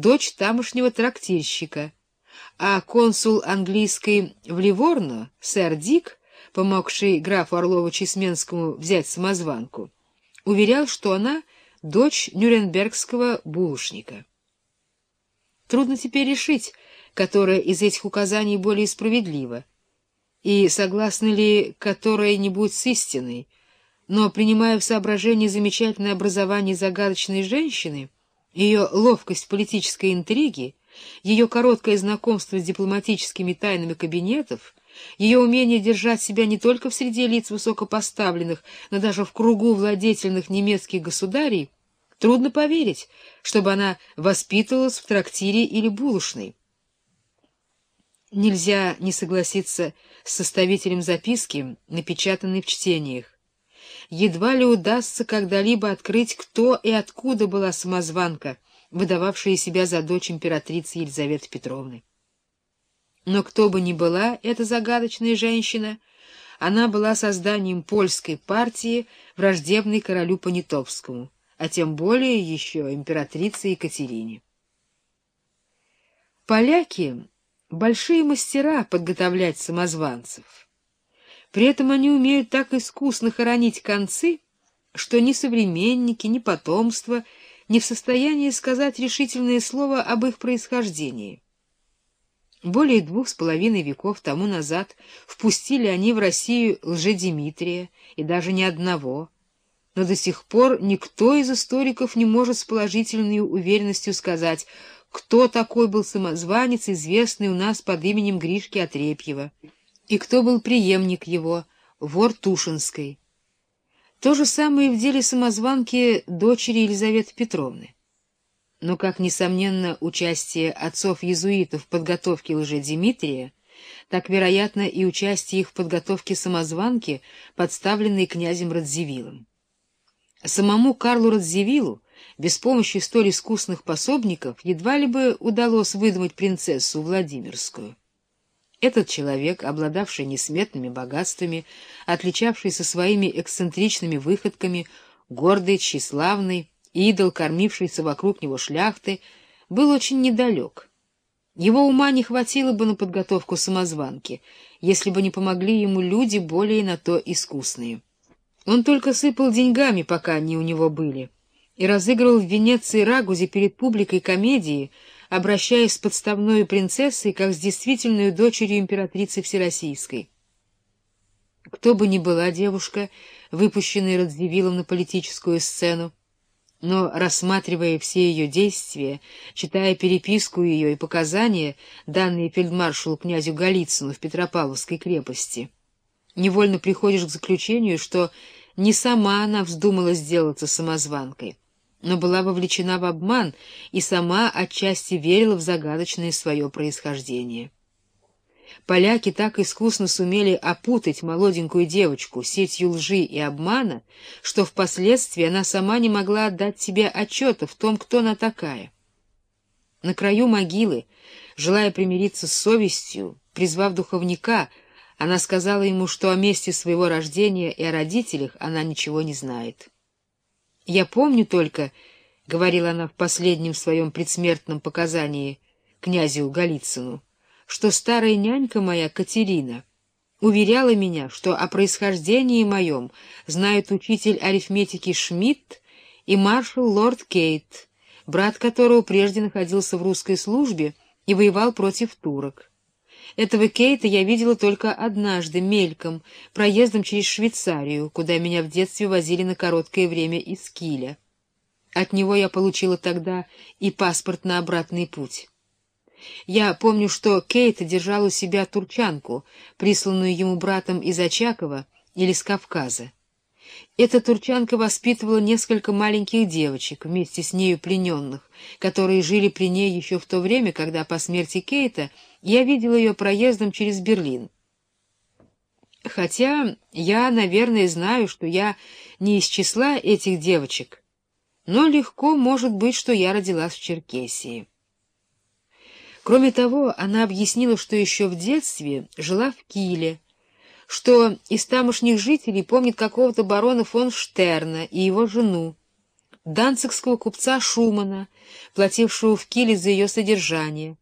дочь тамошнего трактирщика, а консул английской в Ливорно, сэр Дик, помогший графу Орлову-Чесменскому взять самозванку, уверял, что она — дочь нюрнбергского булочника. Трудно теперь решить, которое из этих указаний более справедливо, и согласны ли которое-нибудь с истиной, но, принимая в соображение замечательное образование загадочной женщины, ее ловкость политической интриги, ее короткое знакомство с дипломатическими тайнами кабинетов, ее умение держать себя не только в среде лиц высокопоставленных, но даже в кругу владетельных немецких государей, трудно поверить, чтобы она воспитывалась в трактире или булочной. Нельзя не согласиться с составителем записки, напечатанной в чтениях. Едва ли удастся когда-либо открыть, кто и откуда была самозванка, выдававшая себя за дочь императрицы Елизаветы Петровны. Но кто бы ни была эта загадочная женщина, она была созданием польской партии, враждебной королю Понятовскому, а тем более еще императрице Екатерине. Поляки большие мастера подготовлять самозванцев. При этом они умеют так искусно хоронить концы, что ни современники, ни потомство не в состоянии сказать решительное слово об их происхождении. Более двух с половиной веков тому назад впустили они в Россию лжедимитрия, и даже не одного, но до сих пор никто из историков не может с положительной уверенностью сказать, кто такой был самозванец, известный у нас под именем Гришки Отрепьева, и кто был преемник его, вор Тушинской. То же самое и в деле самозванки дочери Елизаветы Петровны. Но, как, несомненно, участие отцов-езуитов в подготовке лже-Димитрия, так, вероятно, и участие их в подготовке самозванки, подставленной князем Радзивиллом. Самому Карлу Радзивиллу без помощи столь искусных пособников едва ли бы удалось выдумать принцессу Владимирскую. Этот человек, обладавший несметными богатствами, отличавшийся своими эксцентричными выходками, гордый, тщеславный, идол, кормившийся вокруг него шляхты, был очень недалек. Его ума не хватило бы на подготовку самозванки, если бы не помогли ему люди более на то искусные. Он только сыпал деньгами, пока они у него были — и разыгрывал в Венеции Рагузе перед публикой комедии, обращаясь с подставной принцессой, как с действительной дочерью императрицы Всероссийской. Кто бы ни была девушка, выпущенная Радзивиллом на политическую сцену, но, рассматривая все ее действия, читая переписку ее и показания, данные фельдмаршалу князю Голицыну в Петропавловской крепости, невольно приходишь к заключению, что не сама она вздумала сделаться самозванкой, но была вовлечена в обман и сама отчасти верила в загадочное свое происхождение. Поляки так искусно сумели опутать молоденькую девочку сетью лжи и обмана, что впоследствии она сама не могла отдать себе отчета в том, кто она такая. На краю могилы, желая примириться с совестью, призвав духовника, она сказала ему, что о месте своего рождения и о родителях она ничего не знает. Я помню только, — говорила она в последнем своем предсмертном показании князю Голицыну, — что старая нянька моя, Катерина, уверяла меня, что о происхождении моем знает учитель арифметики Шмидт и маршал лорд Кейт, брат которого прежде находился в русской службе и воевал против турок. Этого Кейта я видела только однажды, мельком, проездом через Швейцарию, куда меня в детстве возили на короткое время из Киля. От него я получила тогда и паспорт на обратный путь. Я помню, что Кейт держал у себя турчанку, присланную ему братом из Очакова или с Кавказа. Эта турчанка воспитывала несколько маленьких девочек, вместе с нею плененных, которые жили при ней еще в то время, когда по смерти Кейта я видела ее проездом через Берлин. Хотя я, наверное, знаю, что я не из числа этих девочек, но легко может быть, что я родилась в Черкесии. Кроме того, она объяснила, что еще в детстве жила в Киле, что из тамошних жителей помнит какого-то барона фон Штерна и его жену, данцигского купца Шумана, платившего в Киле за ее содержание,